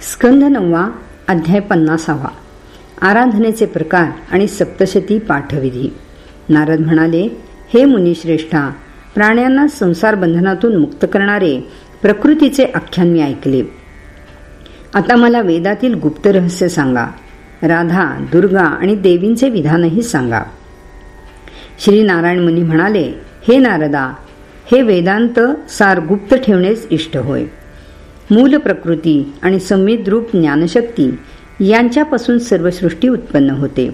स्कंध नववा अध्याय पन्नासावा. आराधनेचे प्रकार आणि सप्तशती पाठविधी. नारद म्हणाले हे मुनिश्रेष्ठा प्राण्यांना संसार बंधनातून मुक्त करणारे प्रकृतीचे आख्यान मी ऐकले. आता मला वेदातील गुप्त रहस्य सांगा. राधा दुर्गा आणि देवींचे विधानही सांगा. श्री नारायण मुनी म्हणाले हे नारदा हे वेदांत सार गुप्त ठेवणेच इष्ट होय. मूल प्रकृती आणि संमित रूप ज्ञानशक्ती यांच्यापासून सर्व सृष्टी उत्पन्न होते.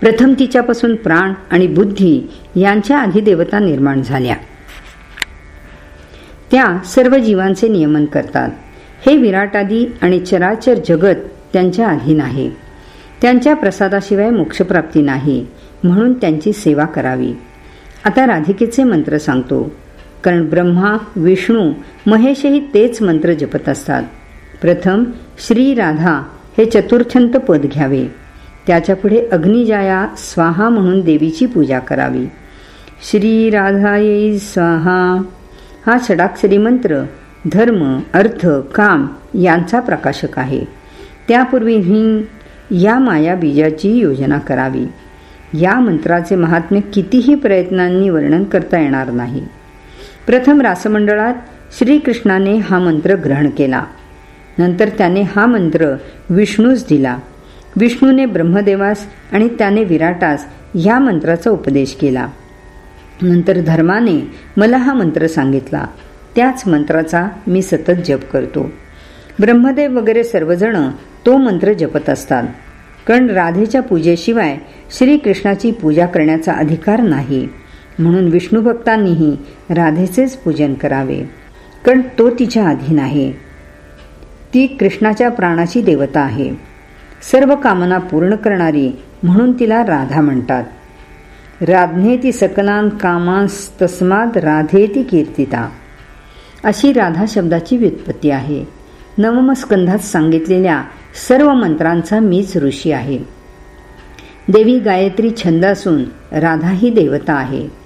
प्रथम तिच्यापासून प्राण आणि बुद्धी यांच्या आधी देवता निर्माण झाल्या. त्या सर्व जीवांचे नियमन करतात. हे विराटादी आणि चराचर जगत त्यांच्या अधीन आहे. त्यांच्या प्रसादाशिवाय मोक्षप्राप्ती नाही म्हणून त्यांची सेवा करावी. आता राधिकेचे मंत्र सांगतो. कारण ब्रह्मा विष्णू महेशही तेच मंत्र जपत असतात. प्रथम श्री राधा हे चतुर्थंत पद घ्यावे. त्याच्या पुढे अग्निजाया स्वाहा म्हणून देवीची पूजा करावी. श्री राधायै स्वाहा. हा षडाक्षरी मंत्र धर्म अर्थ काम यांचा प्रकाशक आहे. त्यापूर्वी ही या माया बीजाची योजना करावी. या मंत्राचे महात्म्य कितीही प्रयत्नांनी वर्णन करता येणार नाही. प्रथम रासमंडळात श्रीकृष्णाने हा मंत्र ग्रहण केला. नंतर त्याने हा मंत्र विष्णूस दिला. विष्णूने ब्रह्मदेवास आणि त्याने विराटास ह्या मंत्राचा उपदेश केला. नंतर धर्माने मला हा मंत्र सांगितला. त्याच मंत्राचा मी सतत जप करतो. ब्रह्मदेव वगैरे सर्वजण तो मंत्र जपत असतात. कारण राधेच्या पूजेशिवाय श्रीकृष्णाची पूजा करण्याचा अधिकार नाही. म्हणून विष्णू भक्तांनीही राधेचेच पूजन करावे. कारण तो तिच्या अधीन आहे. ती कृष्णाच्या प्राणाची देवता आहे. सर्व कामना पूर्ण करणारी म्हणून तिला राधा म्हणतात. राधनेती सकलान कामांस तस्मात राधेती कीर्तिता. अशी राधा शब्दाची व्युत्पत्ती आहे. नवमस्कंधात सांगितलेल्या सर्व मंत्रांचा मीच ऋषी आहे. देवी गायत्री छंद असून राधा ही देवता आहे.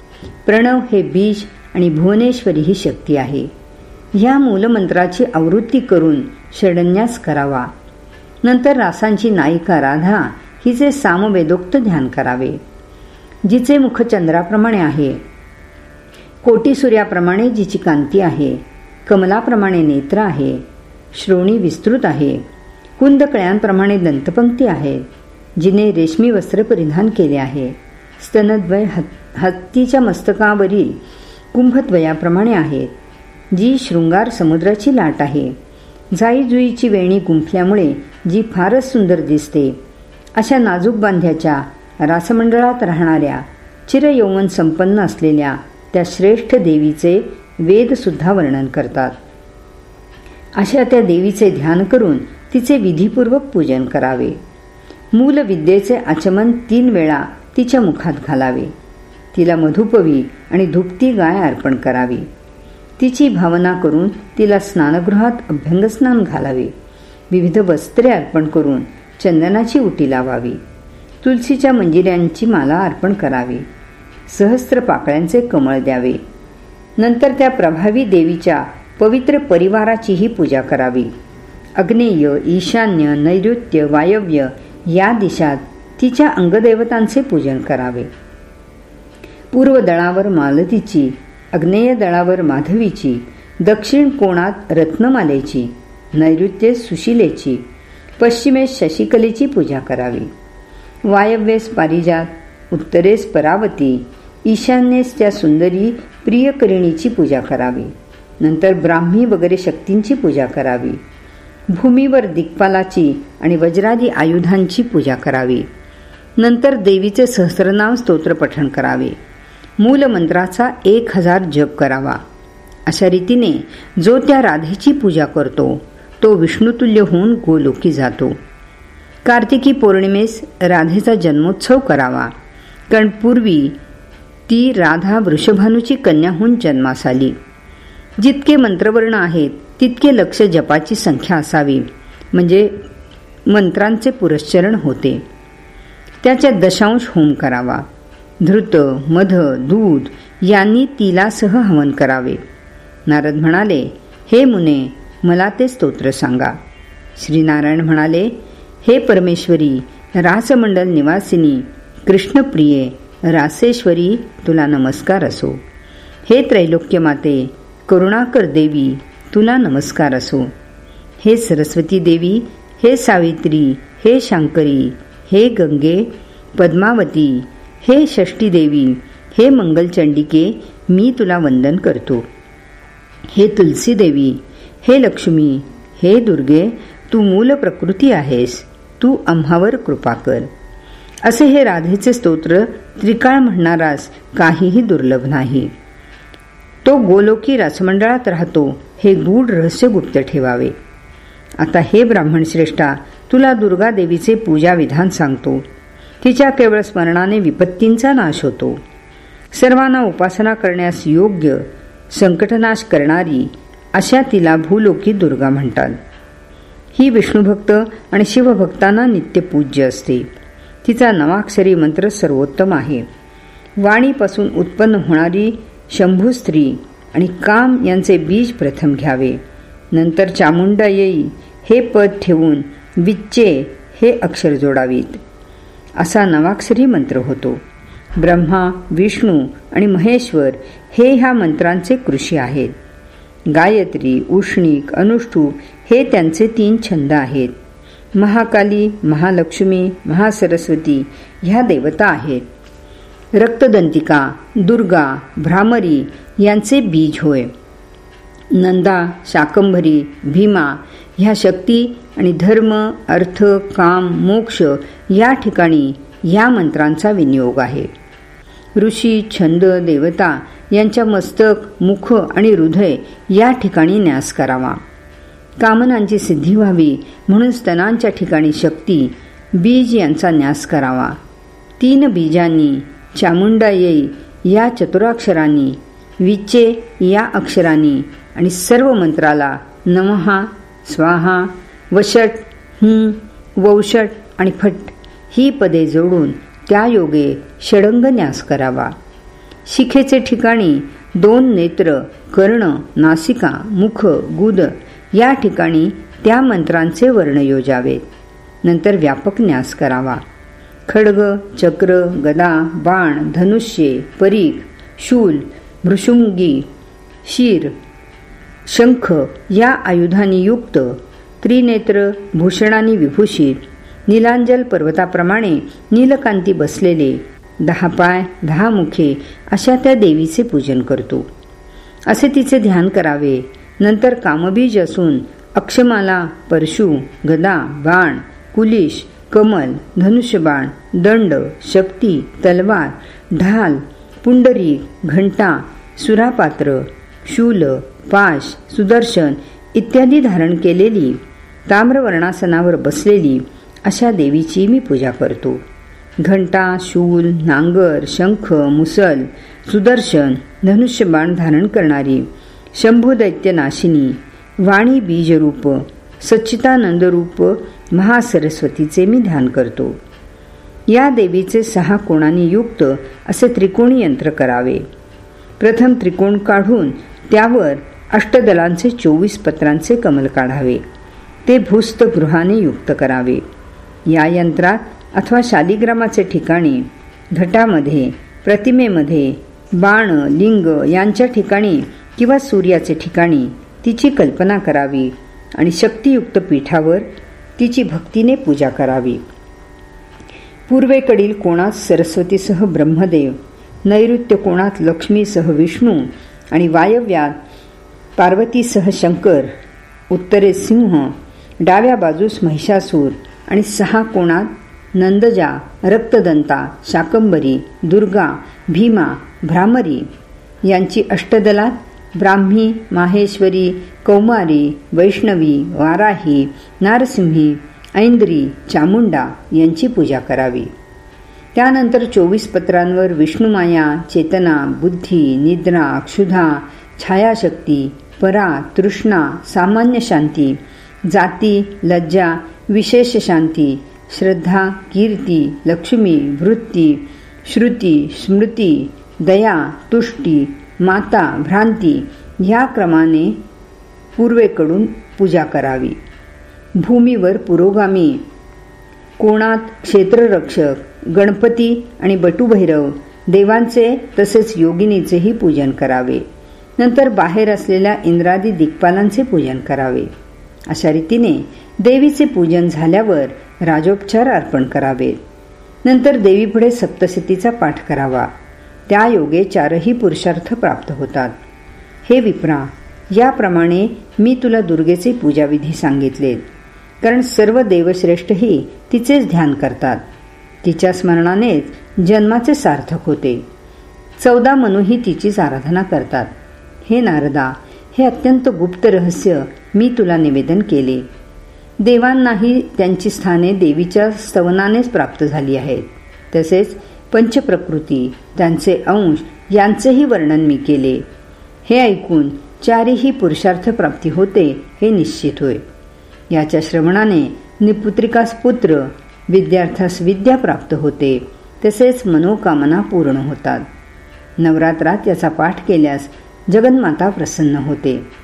प्रणव हे बीज आणि भुवनेश्वरी ही शक्ती आहे. ह्या मूलमंत्राची आवृत्ती करून षडन्यास करावा. नंतर रासांची नायिका राधा हिचे सामवेदोक्त ध्यान करावे. जिचे मुख चंद्राप्रमाणे आहे. कोटी सूर्याप्रमाणे जिची कांती आहे. कमलाप्रमाणे नेत्र आहे. श्रोणी विस्तृत आहे. कुंद कळ्यांप्रमाणे दंतपंक्ती आहे. जिने रेशमी वस्त्र परिधान केले आहे. स्तनद्वय हत्तीच्या मस्तकावरील कुंभद्वयाप्रमाणे आहेत जी शृंगार समुद्राची लाट आहे. जाईजुईची वेणी गुंफल्यामुळे जी फारच सुंदर दिसते. अशा नाजूक बांध्याच्या रासमंडळात राहणाऱ्या चिरयौवन संपन्न असलेल्या त्या श्रेष्ठ देवीचे वेदसुद्धा वर्णन करतात. अशा त्या देवीचे ध्यान करून तिचे विधीपूर्वक पूजन करावे. मूलविद्येचे आचमन तीन वेळा तिच्या मुखात घालावे. तिला मधुपवी आणि धुपती गाय अर्पण करावी. तिची भावना करून तिला स्नानगृहात अभ्यंगस्नान घालावे. विविध वस्त्रे अर्पण करून चंदनाची उटी लावावी. तुलसीच्या मंजिऱ्यांची माला अर्पण करावी. सहस्त्र पाकळ्यांचे कमळ द्यावे. नंतर त्या प्रभावी देवीच्या पवित्र परिवाराचीही पूजा करावी. अग्नेय ईशान्य नैऋत्य वायव्य या दिशात तिच्या अंगदेवतांचे पूजन करावे. पूर्व दळावर मालतीची अग्नेय दळावर माधवीची दक्षिण कोणात रत्नमालेची नैऋत्य सुशिलेची पश्चिमेस शशिकलेची पूजा करावी. वायव्येस पारिजात उत्तरेस परावती ईशान्येस त्या सुंदरी प्रियकरिणीची पूजा करावी. नंतर ब्राह्मी वगैरे शक्तींची पूजा करावी. भूमीवर दिग्पालाची आणि वज्रादी आयुधांची पूजा करावी. नंतर देवीचे सहस्रनाम स्तोत्र पठण करावे. मूल मंत्राचा एक हजार जप करावा. अशा रीतीने जो त्या राधेची पूजा करतो तो विष्णुतुल्य होऊन गोलोकी जातो. कार्तिकी पौर्णिमेस राधेचा जन्मोत्सव करावा. कारण पूर्वी ती राधा वृषभानूची कन्या होऊन जन्मास आली. जितके मंत्रवर्ण आहेत तितके लक्ष जपाची संख्या असावी. म्हणजे मंत्रांचे पुरश्चरण होते. त्याच्या दशांश होम करावा. धृत मध दूध यांनी तिलासह हवन करावे. नारद म्हणाले हे मुने मला ते स्तोत्र सांगा. श्रीनारायण म्हणाले हे परमेश्वरी रासमंडल निवासिनी कृष्णप्रिये रासेश्वरी तुला नमस्कार असो. हे त्रैलोक्य माते करुणाकर देवी तुला नमस्कार असो. हे सरस्वती देवी हे सावित्री हे शांकरी हे गंगे पद्मावती हे षष्टीदेवी हे मंगलचंडिके मी तुला वंदन करतो. हे तुलसी देवी हे लक्ष्मी हे दुर्गे तू मूल प्रकृती आहेस तू आम्हावर कृपा कर. असे हे राधेचे स्तोत्र त्रिकाळ म्हणणारास काहीही दुर्लभ नाही. तो गोलोकी रासमंडळात राहतो हे गूढ रहस्य गुप्त ठेवावे. आता हे ब्राह्मण श्रेष्ठा तुला दुर्गा देवीचे पूजा विधान सांगतो. तिच्या केवळ स्मरणाने विपत्तींचा नाश होतो. सर्वांना उपासना करण्यास योग्य संकटनाश करणारी अशा तिला भूलोकी दुर्गा म्हणतात. ही विष्णुभक्त आणि शिवभक्तांना नित्यपूज्य असते. तिचा नवाक्षरी मंत्र सर्वोत्तम आहे. वाणीपासून उत्पन्न होणारी शंभू स्त्री आणि काम यांचे बीज प्रथम घ्यावे. नंतर चामुंडा येई हे पद ठेवून विच्चे हे अक्षर जोडावीत. असा नवाक्षरी मंत्र होतो. ब्रह्मा विष्णू आणि महेश्वर हे ह्या मंत्रांचे कृषी आहेत. गायत्री उष्णिक अनुष्ठू हे त्यांचे तीन छंद आहेत. महाकाली महालक्ष्मी महासरस्वती ह्या देवता आहेत. रक्तदंतिका दुर्गा भ्रामरी यांचे बीज होय. नंदा शाकंभरी भीमा ह्या शक्ती आणि धर्म अर्थ काम मोक्ष या ठिकाणी या मंत्रांचा विनियोग आहे. ऋषी छंद देवता यांच्या मस्तक मुख आणि हृदय या ठिकाणी न्यास करावा. कामनांची सिद्धी व्हावी म्हणून स्तनांच्या ठिकाणी शक्ती बीज यांचा न्यास करावा. तीन बीजांनी चामुंडा येई या चतुराक्षरांनी विचे या अक्षरांनी आणि सर्व मंत्राला नमहा स्वाहा वषट हुं वौषट आणि फट ही पदे जोडून त्या योगे षडंग न्यास करावा. शिखेचे ठिकाणी दोन नेत्र कर्ण नासिका मुख गुद या ठिकाणी त्या मंत्रांचे वर्ण योजावेत. नंतर व्यापक न्यास करावा. खडग चक्र गदा बाण धनुष्ये परीख शूल भृशुंगी शीर शंख या आयुधांनी युक्त त्रिनेत्र भूषणाने विभूषित. निलांजल पर्वताप्रमाणे नीलकांती बसलेले. दहा पाय दहा मुखे अशा त्या देवीचे पूजन करतो. असे तिचे ध्यान करावे. नंतर कामबीज असून अक्षमाला परशु गदा बाण कुलिश कमल धनुष्यबाण दंड शक्ती तलवार ढाल पुंडरी घंटा सुरापात्र शूल पाश सुदर्शन इत्यादी धारण केलेली ताम्रवर्णासनावर बसलेली अशा देवीची मी पूजा करतो. घंटा शूल नांगर शंख मुसल सुदर्शन धनुष्यबाण धारण करणारी शंभुदैत्य नाशिनी वाणी बीजरूप सच्चितानंदरूप महासरस्वतीचे मी ध्यान करतो. या देवीचे सहा कोणांनी युक्त असे त्रिकोणी यंत्र करावे. प्रथम त्रिकोण काढून त्यावर अष्टदलांचे चोवीस पत्रांचे कमल काढावे. ते भूस्त गृहाने युक्त करावे. या यंत्रात अथवा शालिग्रामाचे ठिकाणी घटामध्ये प्रतिमेमध्ये बाण लिंग यांच्या ठिकाणी किंवा सूर्याचे ठिकाणी तिची कल्पना करावी आणि शक्तियुक्त पीठावर तिची भक्तीने पूजा करावी. पूर्वेकडील कोणात सरस्वतीसह ब्रह्मदेव नैऋत्य कोणात लक्ष्मीसह विष्णू आणि वायव्यात पार्वतीसह शंकर उत्तरे सिंह डाव्या बाजूस महिषासूर आणि सहा कोणात नंदजा रक्तदंता शाकंबरी दुर्गा भीमा भ्रामरी यांची अष्टदलात ब्राह्मी माहेश्वरी कौमारी वैष्णवी वाराही नारसिंही ऐंद्री चामुंडा यांची पूजा करावी. त्यानंतर चोवीस पत्रांवर विष्णुमाया चेतना बुद्धी निद्रा क्षुधा छायाशक्ती परा तृष्णा सामान्य शांती जाती लज्जा विशेष शांती श्रद्धा कीर्ती लक्ष्मी वृत्ती श्रुती स्मृती दया तुष्टी माता भ्रांती ह्या क्रमाने पूर्वेकडून पूजा करावी. भूमीवर पुरोगामी कोणात क्षेत्ररक्षक गणपती आणि बटुभैरव देवांचे तसेच योगिनीचेही पूजन करावे. नंतर बाहेर असलेल्या इंद्रादी दिग्पालांचे पूजन करावे. अशा रीतीने देवीचे पूजन झाल्यावर राजोपचार अर्पण करावेत नंतर देवीपुढे सप्तशतीचा पाठ करावा. त्या योगे चारही पुरुषार्थ प्राप्त होतात. हे विप्रा याप्रमाणे मी तुला दुर्गेचे पूजाविधी सांगितले कारण सर्व देवश्रेष्ठही तिचेच ध्यान करतात. तिच्या स्मरणानेच जन्माचे सार्थक होते. चौदा मनुही तिचीच आराधना करतात. हे नारदा हे अत्यंत गुप्त रहस्य मी तुला निवेदन केले. देवांनाही त्यांची स्थाने देवीच्या स्तवनानेच प्राप्त झाली आहेत. तसेच पंचप्रकृती त्यांचे अंश यांचेही वर्णन मी केले. हे ऐकून चारीही पुरुषार्थ प्राप्ती होते हे निश्चित होय. याच्या श्रवणाने निपुत्रिकास पुत्र विद्यार्थ्यास विद्या प्राप्त होते. तसेच मनोकामना पूर्ण होतात. नवरात्रात याचा पाठ केल्यास जगन्माता प्रसन्न होते.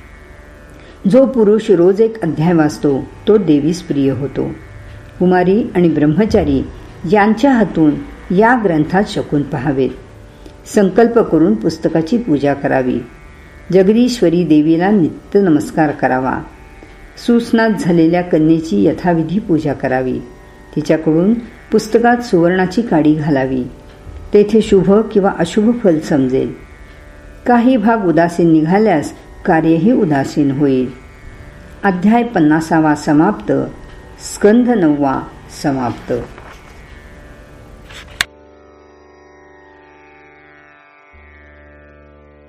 जो पुरुष रोज एक अध्याय वाचतो तो देवीस प्रिय होतो. कुमारी आणि ब्रह्मचारी यांच्या हातून या ग्रंथात शकून पहावेत. संकल्प करून पुस्तकाची पूजा करावी. जगदीश्वरी देवीला नित्य नमस्कार करावा. सुस्नात झालेल्या कन्येची यथाविधी पूजा करावी. तिच्याकडून पुस्तकात सुवर्णाची काडी घालावी. तेथे शुभ किंवा अशुभ फल समजेल. काही भाग उदासीन निघाल्यास कार्यही उदासीन होईल. अध्याय पन्नासावा समाप्त. स्कंध नववा समाप्त.